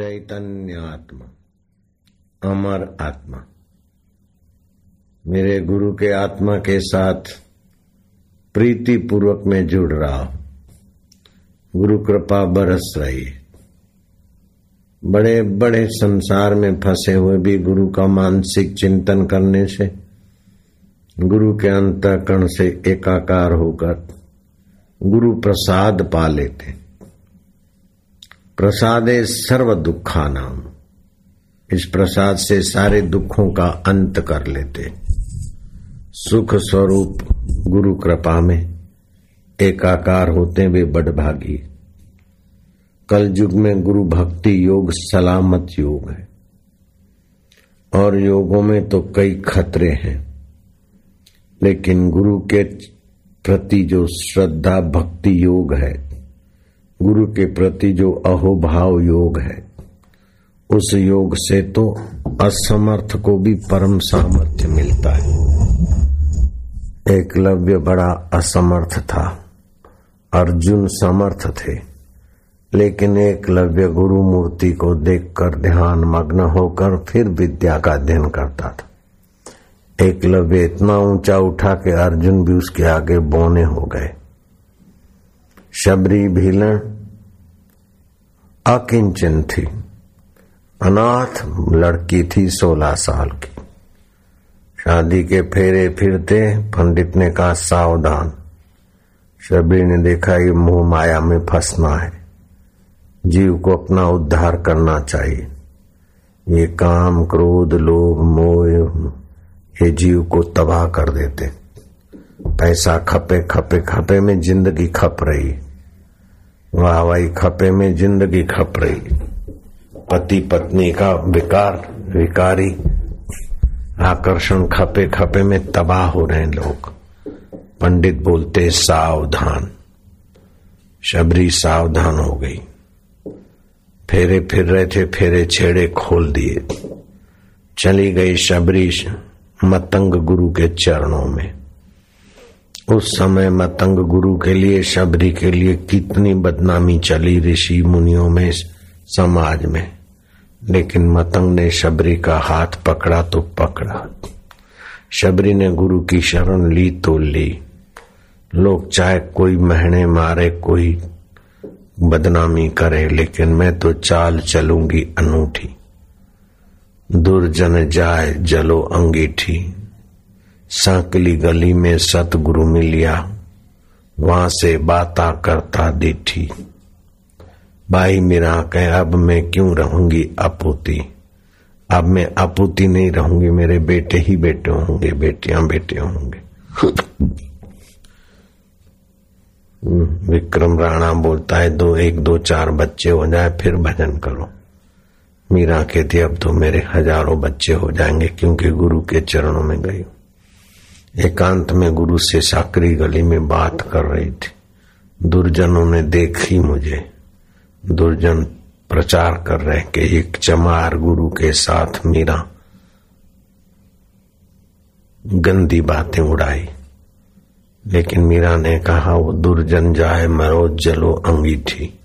चैतन्य आत्मा अमर आत्मा। मेरे गुरु के आत्मा के साथ प्रीति पूर्वक में जुड़ रहा हूँ। गुरु कृपा बरस रही बड़े बड़े संसार में फंसे हुए भी गुरु का मानसिक चिंतन करने से, गुरु के अंतकरण से एकाकार होकर गुरु प्रसाद पा लेते प्रसादे सर्व दुखा नाम इस प्रसाद से सारे दुखों का अंत कर लेते। सुख स्वरूप गुरु कृपा में एकाकार होते वे बड़भागी। कल युग में गुरु भक्ति योग सलामत योग है। और योगों में तो कई खतरे हैं। लेकिन गुरु के प्रति जो श्रद्धा भक्ति योग है गुरु के प्रति जो अहोभाव योग है, उस योग से तो असमर्थ को भी परम सामर्थ्य मिलता है। एकलव्य बड़ा असमर्थ था। अर्जुन समर्थ थे, लेकिन एकलव्य गुरु मूर्ति को देखकर ध्यान मग्न होकर फिर विद्या का अध्ययन करता था। एकलव्य इतना ऊँचा उठा के अर्जुन भी उसके आगे बोने हो गए। शबरी भीलन अकिंचन थी। अनाथ लड़की थी सोलह साल की। शादी के फेरे फिरते पंडित ने कहा, सावधान। शबरी ने देखा, ये मोह माया में फंसना है। जीव को अपना उद्धार करना चाहिए। ये काम, क्रोध, लोभ, मोह, ये जीव को तबाह कर देते पैसा खपे खपे खपे में ज़िंदगी खप रही। वाह वाही खपे में ज़िंदगी खप रही। पति पत्नी का विकार, विकारी आकर्षण खपे खपे में तबाह हो रहे हैं लोग। पंडित बोलते सावधान। शबरी सावधान हो गई। फेरे फिर रहे थे, फेरे छेड़े खोल दिए। चली गई शबरी मतंग गुरु के चरणों में। उस समय मतंग गुरु के लिए, शबरी के लिए कितनी बदनामी चली ऋषि मुनियों में समाज में। लेकिन मतंग ने शबरी का हाथ पकड़ा तो पकड़ा। शबरी ने गुरु की शरण ली तो ली। लोग चाहे कोई महने मारे, कोई बदनामी करे, लेकिन मैं तो चाल चलूँगी अनूठी। दुर्जन जाए जलो अंगीठी। सांकली गली में सतगुरु मिलिया, वहाँ से बाता करता दिठी। बाई मेरा कह, अब मैं क्यों रहूँगी अपूती अब मैं अपूती नहीं रहूँगी, मेरे बेटे ही बेटे होंगे, बेटियाँ बेटे होंगे। विक्रम राणा बोलता है, दो, एक, दो, चार बच्चे हो जाए, फिर भजन करो। मीरा कहती अब तो मेरे हज़ारों बच्चे हो जाएँगे, क्योंकि गुरु के चरणों में गई एकांत में गुरु से साकरी गली में बात कर रही थी। दुर्जनों ने देखी मुझे। दुर्जन प्रचार कर रहे कि एक चमार गुरु के साथ मीरा गंदी बातें उड़ाई। लेकिन मीरा ने कहा, वो दुर्जन जाए, मरो, जलो, अंगीठी।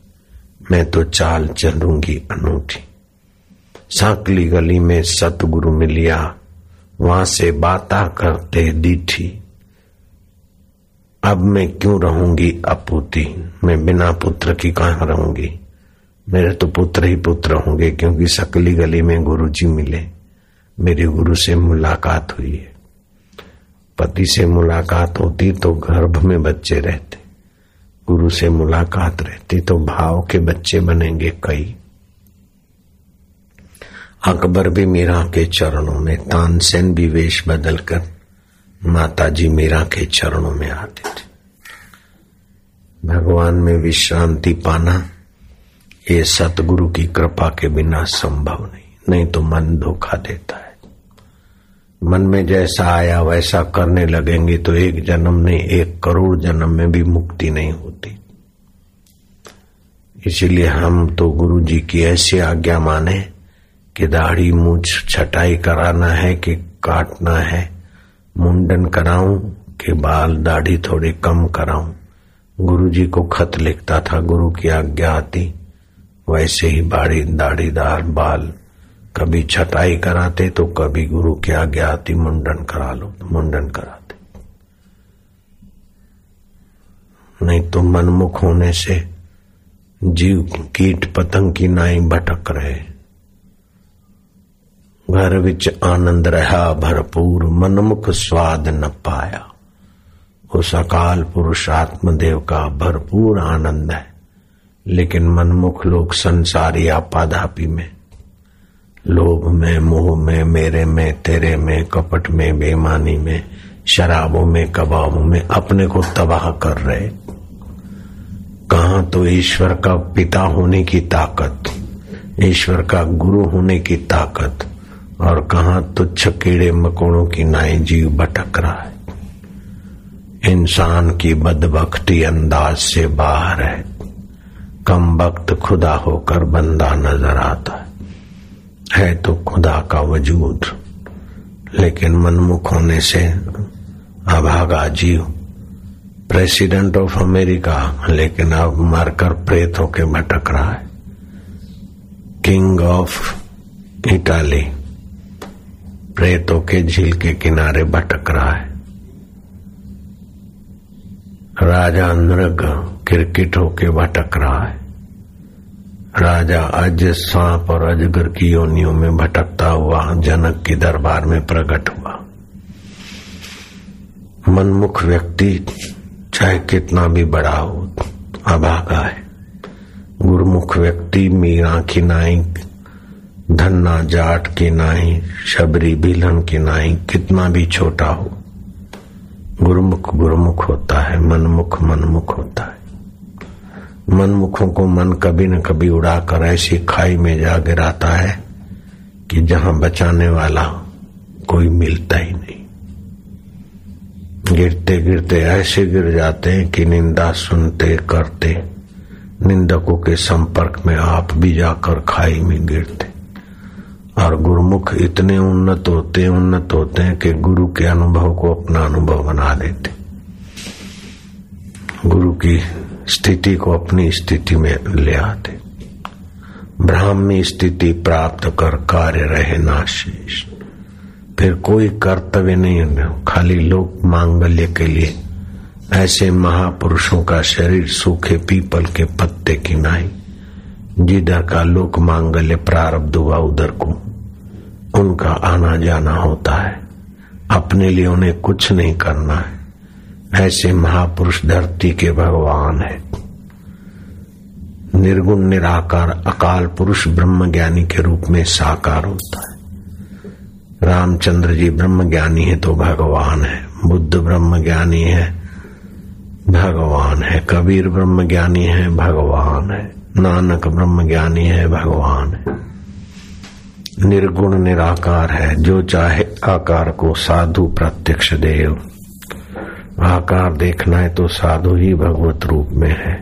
मैं तो चाल चलूँगी, अनूठी। सांकली गली में सतगुरु मिलिया वहाँ से बाता करते दीठी। अब मैं क्यों रहूँगी अपूती मैं बिना पुत्र की कहा रहूँगी? मेरे तो पुत्र ही पुत्र होंगे, क्योंकि सकली गली में गुरु जी मिले। मेरे गुरु से मुलाकात हुई है। पति से मुलाकात होती तो गर्भ में बच्चे रहते। गुरु से मुलाकात रहती तो भाव के बच्चे बनेंगे कई। अकबर भी मीरा के चरणों में तानसेन भी वेश बदलकर माता जी मीरा के चरणों में आते थे। भगवान में विश्रांति पाना ये सतगुरु की कृपा के बिना संभव नहीं नहीं तो मन धोखा देता है। मन में जैसा आया वैसा करने लगेंगे तो एक जन्म नहीं एक करोड़ जन्म में भी मुक्ति नहीं होती। इसीलिए हम तो गुरु जी की ऐसी आज्ञा माने कि दाढ़ी मूछ छटाई कराना है कि काटना है। मुंडन कराऊं कि बाल दाढ़ी थोड़ी कम कराऊं। गुरु जी को खत लिखता था, गुरु की आज्ञा आती। वैसे ही बाड़ी दाढ़ीदार बाल कभी छटाई कराते तो कभी गुरु की आज्ञा आती, मुंडन करा लो, मुंडन कराते। नहीं तो मनमुख होने से जीव कीट पतंग की नाई भटक रहे। घर विच आनंद रहा, भरपूर मनमुख स्वाद न पाया। उस अकाल पुरुष आत्मदेव का भरपूर आनंद है, लेकिन मनमुख लोग संसारी आपाधापी में। लोभ में, मोह में, मेरे में, तेरे में, कपट में, बेमानी में, शराबों में, कबाबों में अपने को तबाह कर रहे। कहा तो ईश्वर का पिता होने की ताकत, ईश्वर का गुरु होने की ताकत और कहा तुच्छ कीड़े मकोड़ों की नाई जीव भटक रहा है। इंसान की बदबख्ती अंदाज से बाहर है। कम वक्त खुदा होकर बंदा नज़र आता है। है तो खुदा का वजूद, लेकिन मनमुख होने से अभागा जीव। प्रेसिडेंट ऑफ़ अमेरिका लेकिन अब मरकर प्रेत होके भटक रहा है। किंग ऑफ़ इटाली प्रेतों के झील के किनारे भटक रहा है। राजा नृग क्रिकेट होके भटक रहा है। राजा अज सांप और अजगर की योनियों में भटकता हुआ, जनक के दरबार में प्रकट हुआ। मनमुख व्यक्ति चाहे कितना भी बड़ा हो, अभागा है। गुरुमुख व्यक्ति मीरा की नाई धन्ना जाट की नाई शबरी बिलन की नाई कितना भी छोटा हो। गुरुमुख गुरुमुख होता है, मनमुख मनमुख होता है। मनमुखों को मन कभी न कभी उड़ाकर ऐसी खाई में जा गिराता है कि जहाँ बचाने वाला कोई मिलता ही नहीं। गिरते गिरते ऐसे गिर जाते हैं कि निंदा सुनते करते, निंदकों के संपर्क में आप भी जाकर खाई में गिरते। और गुरुमुख इतने उन्नत होते उन्नत होते हैं कि गुरु के अनुभव को अपना अनुभव बना देते। गुरु की स्थिति को अपनी स्थिति में ले आते। ब्राह्मी स्थिति प्राप्त कर कार्य रहे नाशेष फिर कोई कर्तव्य नहीं खाली लोक मांगल्य के लिए। ऐसे महापुरुषों का शरीर सूखे पीपल के पत्ते की नाई। जिधर का लोक मांगल्य प्रारब्ध हुआ, उधर को उनका आना जाना होता है। अपने लिए उन्हें कुछ नहीं करना है। ऐसे महापुरुष धरती के भगवान है। निर्गुण, निराकार, अकाल पुरुष ब्रह्म ज्ञानी के रूप में साकार होता है। रामचंद्र जी ब्रह्म ज्ञानी है तो भगवान है। बुद्ध ब्रह्म ज्ञानी है, भगवान है। कबीर ब्रह्म ज्ञानी है, भगवान है। नानक ब्रह्म ज्ञानी है, भगवान है। निर्गुण निराकार है, जो चाहे आकार को साधु प्रत्यक्ष देव। आकार देखना है तो साधु ही भगवत रूप में है।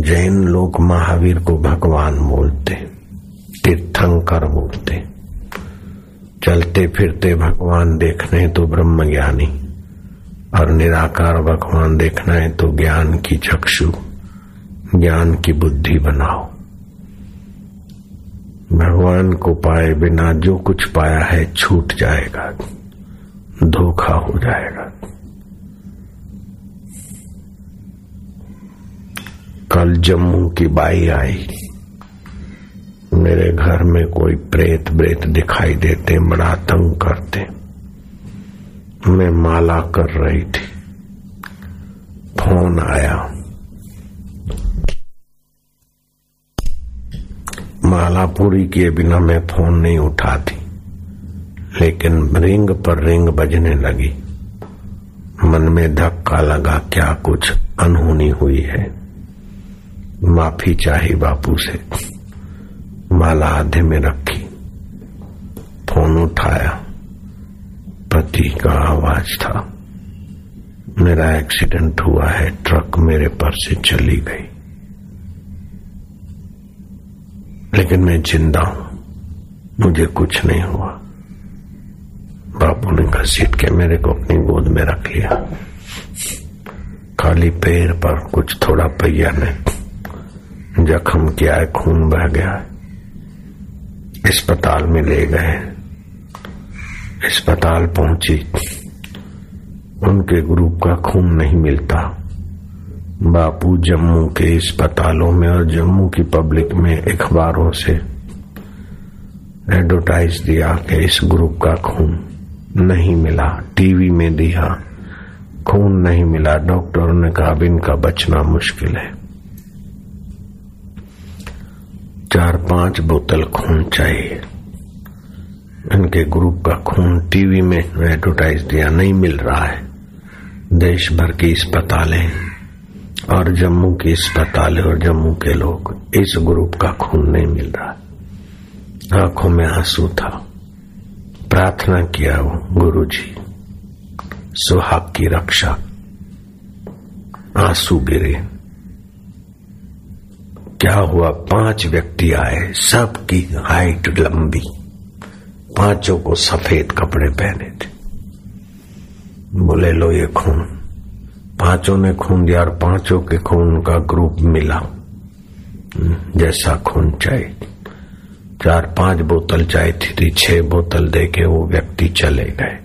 जैन लोग महावीर को भगवान बोलते, तीर्थंकर बोलते। चलते फिरते भगवान देखने तो ब्रह्म ज्ञानी, और निराकार भगवान देखना है तो ज्ञान की चक्षु, ज्ञान की बुद्धि बनाओ। भगवान को पाए बिना जो कुछ पाया है छूट जाएगा। धोखा हो जाएगा। कल जम्मू की बाई आई। मेरे घर में कोई प्रेत ब्रेत दिखाई देते, बड़ा तंग करते। मैं माला कर रही थी। फ़ोन आया। माला पूरी किए बिना मैं फ़ोन नहीं उठाती। लेकिन रिंग पर रिंग बजने लगी। मन में धक्का लगा, क्या कुछ अनहोनी हुई है? माफ़ी चाही बापू से। माला आधे में रखी। फ़ोन उठाया। पति का आवाज़ था। मेरा एक्सीडेंट हुआ है, ट्रक मेरे पर से चली गई। लेकिन मैं ज़िंदा हूँ। मुझे कुछ नहीं हुआ। बापू ने घसीट के मेरे को अपनी गोद में रख लिया। खाली पैर पर कुछ थोड़ा पहिया ने जख्म किया है खून बह गया। है अस्पताल में ले गए। अस्पताल पहुँची। उनके ग्रुप का खून नहीं मिलता। बापू जम्मू के अस्पतालों में और जम्मू की पब्लिक में अखबारों से एडवर्टाइज दिया कि इस ग्रुप का खून नहीं मिला। टीवी में दिया, खून नहीं मिला। डॉक्टरों ने कहा, अब इनका बचना मुश्किल है। चार पाँच बोतल खून चाहिए। इनके ग्रुप का खून टीवी में एडवर्टाइज दिया, नहीं मिल रहा है। देश भर की अस्पतालें और जम्मू की अस्पताल और जम्मू के लोग, इस ग्रुप का खून नहीं मिल रहा। आँखों में आँसू था। प्रार्थना किया वो गुरु जी सुहाग की रक्षा। आँसू गिरे। क्या हुआ? पाँच व्यक्ति आए, सबकी हाइट लंबी। पाँचों को सफ़ेद कपड़े पहने थे। बोले, लो ये खून। पाँचों ने खून दिया और पाँचों के खून का ग्रुप मिला। जैसा खून चाहिए चार पाँच बोतल चाय थी, थी छह बोतल दे के वो व्यक्ति चले गए।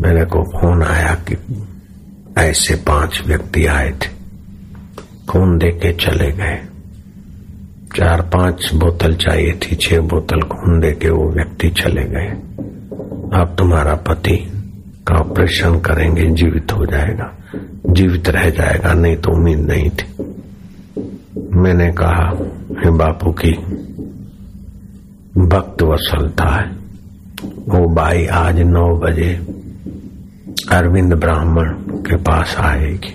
मेरे को फ़ोन आया कि ऐसे पाँच व्यक्ति आए थे। खून दे के चले गए। चार पाँच बोतल चाहिए थी छह बोतल खून दे के वो व्यक्ति चले गए। अब तुम्हारा पति का ऑपरेशन करेंगे, जीवित हो जाएगा। जीवित रह जाएगा, नहीं तो उम्मीद नहीं थी। मैंने कहा, हे बापू की भक्त वसलता है। वो बाई आज नौ बजे अरविंद ब्राह्मण के पास आएगी।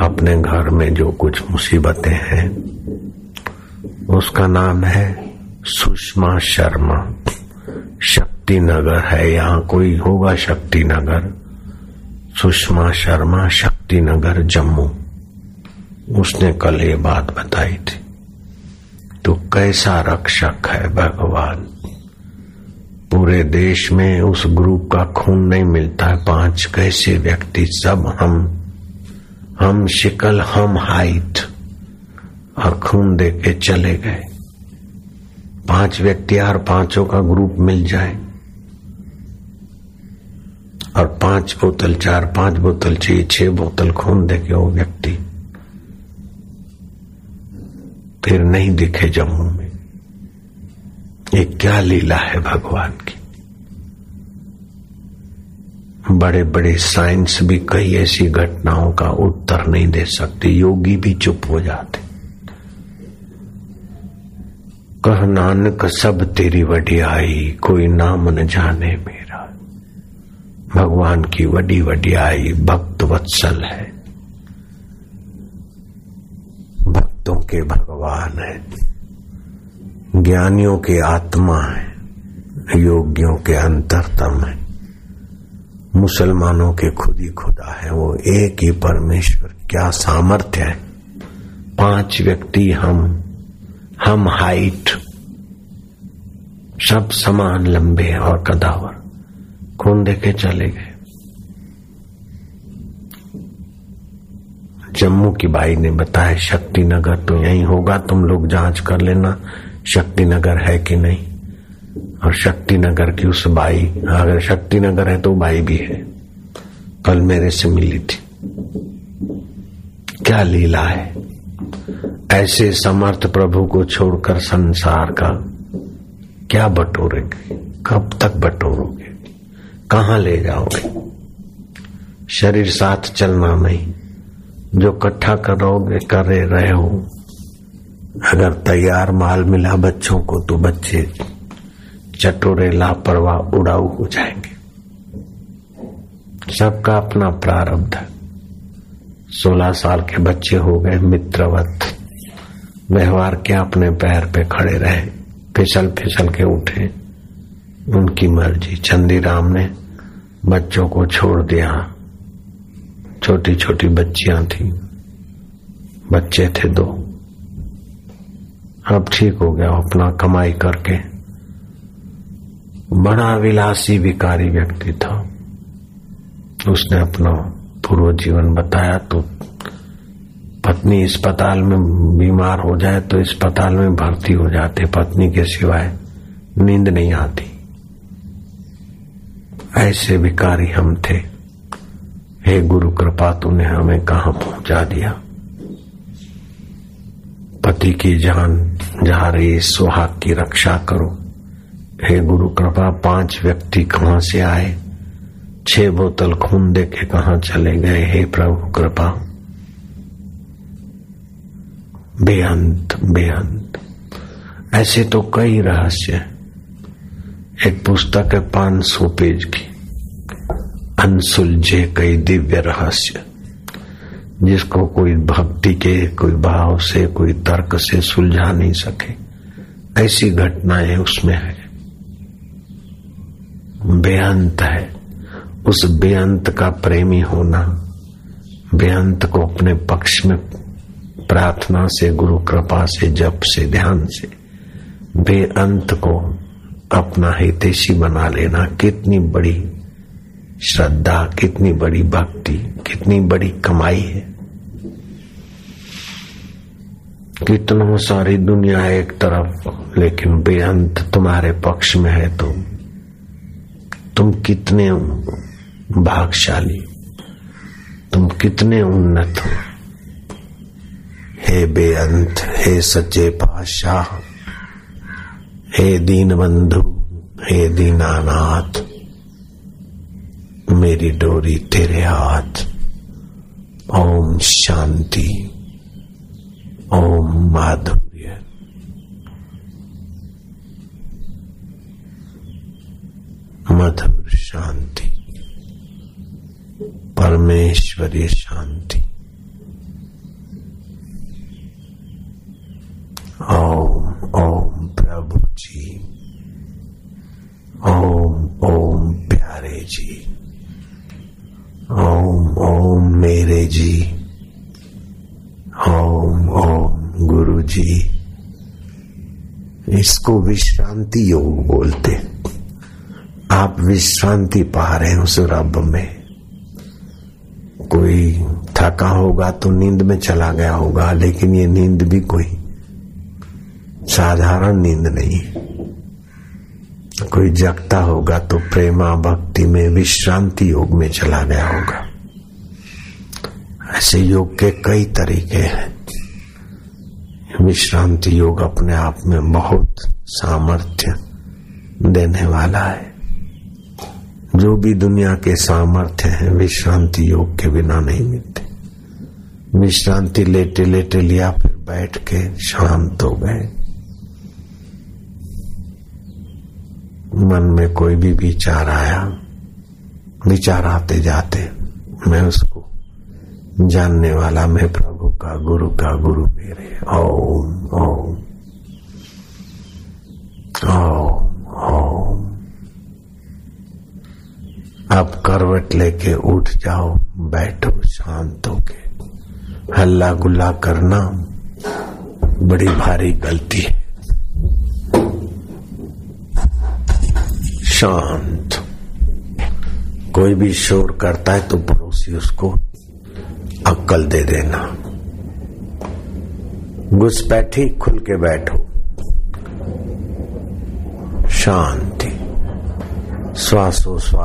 अपने घर में जो कुछ मुसीबतें हैं, उसका नाम है सुषमा शर्मा। शक्ति नगर है, यहाँ कोई होगा शक्ति नगर सुषमा शर्मा शक्ति नगर जम्मू। उसने कल ये बात बताई थी। तो कैसा रक्षक है भगवान? पूरे देश में उस ग्रुप का खून नहीं मिलता है। पाँच कैसे व्यक्ति, सब हम। हम शिकल, हम हाइट। और खून दे के चले गए। पाँच व्यक्ति और पाँचों का ग्रुप मिल जाए। और पाँच बोतल, चार, पाँच बोतल चाहिए, छह बोतल खून देखे वो व्यक्ति फिर नहीं दिखे जम्मू में। ये क्या लीला है भगवान की? बड़े बड़े साइंस भी कई ऐसी घटनाओं का उत्तर नहीं दे सकते, योगी भी चुप हो जाते। कह नानक, सब तेरी वडियाई, कोई नाम न जाने मेरा। भगवान की वडी वडियाई भक्त वत्सल है। भक्तों के भगवान है। ज्ञानियों के आत्मा है, योगियों के अंतरतम है। मुसलमानों के खुद ही खुदा है, वो एक ही परमेश्वर। क्या सामर्थ्य है? पाँच व्यक्ति हम हम हाइट, सब समान लंबे और कदावर। खून देके चले गए। जम्मू की बाई ने बताया शक्ति नगर तो यही होगा, तुम लोग जाँच कर लेना शक्ति नगर है कि नहीं। और शक्ति नगर की उस बाई, अगर शक्ति नगर है तो बाई भी है। कल मेरे से मिली थी। क्या लीला है? ऐसे समर्थ प्रभु को छोड़कर संसार का क्या बटोरेंगे कब तक बटोरोगे? कहा ले जाओगे? शरीर साथ चलना नहीं। जो इकट्ठा करोगे, करे रहे हो। अगर तैयार माल मिला बच्चों को तो बच्चे चटोरे लापरवाह उड़ाऊ हो जाएँगे। सबका अपना प्रारब्ध। सोलह साल के बच्चे हो गए, मित्रवत। व्यवहार के अपने पैर पे खड़े रहे? फिसल फिसल के उठे। उनकी मर्ज़ी। चंदी राम ने बच्चों को छोड़ दिया। छोटी छोटी बच्चियाँ थी। बच्चे थे दो। अब ठीक हो गया अपना कमाई करके। बड़ा विलासी, विकारी व्यक्ति था। उसने अपना पूर्व जीवन बताया तो पत्नी अस्पताल में बीमार हो जाए तो अस्पताल में भर्ती हो जाते। पत्नी के सिवाय नींद नहीं आती। ऐसे विकारी हम थे। हे गुरु, कृपा तूने हमें कहा पहुँचा दिया? पति की जान जा रही सुहाग की रक्षा करो। हे गुरु, कृपा पाँच व्यक्ति कहाँ से आए? छह बोतल खून दे के कहा चले गए? हे प्रभु, कृपा। बेअंत बेअंत। ऐसे तो कई रहस्य एक पुस्तक है पाँच सौ पेज की। अनसुलझे कई दिव्य रहस्य, जिसको कोई भक्ति के, कोई भाव से, कोई तर्क से सुलझा नहीं सके। ऐसी घटनाएँ उसमें है। बेअंत है। उस बेअंत का प्रेमी होना, बेअंत को अपने पक्ष में प्रार्थना से, गुरु कृपा से, जप से, ध्यान से, बेअंत को अपना हितेशी बना लेना। कितनी बड़ी श्रद्धा, कितनी बड़ी भक्ति, कितनी बड़ी कमाई है। कितनों सारी दुनिया एक तरफ़, लेकिन बेअंत तुम्हारे पक्ष में है तो तुम कितने भागशाली, तुम कितने उन्नत हो। हे बेअंत, हे सच्चे पाशाह हे दीन बंधु हे दीनानाथ, मेरी डोरी तेरे हाथ। ओम शांति, ओम माधुर्य। मधुर शांति, परमेश्वरी शांति। ओम ओम प्रभु। जी। ओम ओम प्यारे जी। ओम ओम मेरे जी। ओम ओम गुरु जी। इसको विश्रांति योग बोलते आप विश्रांति पा रहे हैं उस रब में। कोई थका होगा तो नींद में चला गया होगा, लेकिन ये नींद भी कोई साधारण नींद नहीं। कोई जगता होगा तो प्रेमा भक्ति में विश्रांति योग में चला गया होगा। ऐसे योग के कई तरीके हैं। विश्रांति योग अपने आप में बहुत सामर्थ्य देने वाला है। जो भी दुनिया के सामर्थ्य हैं, विश्रांति योग के बिना नहीं मिलते। विश्रांति लेटे लेटे लिया, फिर बैठ के शांत हो गए। मन में कोई भी विचार आया, विचार आते जाते मैं उसको जानने वाला, मैं प्रभु का गुरु का गुरु मेरे, ओम ओम ओम अब करवट लेके उठ जाओ, बैठो शांत होके। हल्ला गुल्ला करना बड़ी भारी गलती है। शांत। कोई भी शोर करता है तो पड़ोसी उसको अक्कल दे देना। घुसपैठी खुल के बैठो। शांति। श्वासोश्वास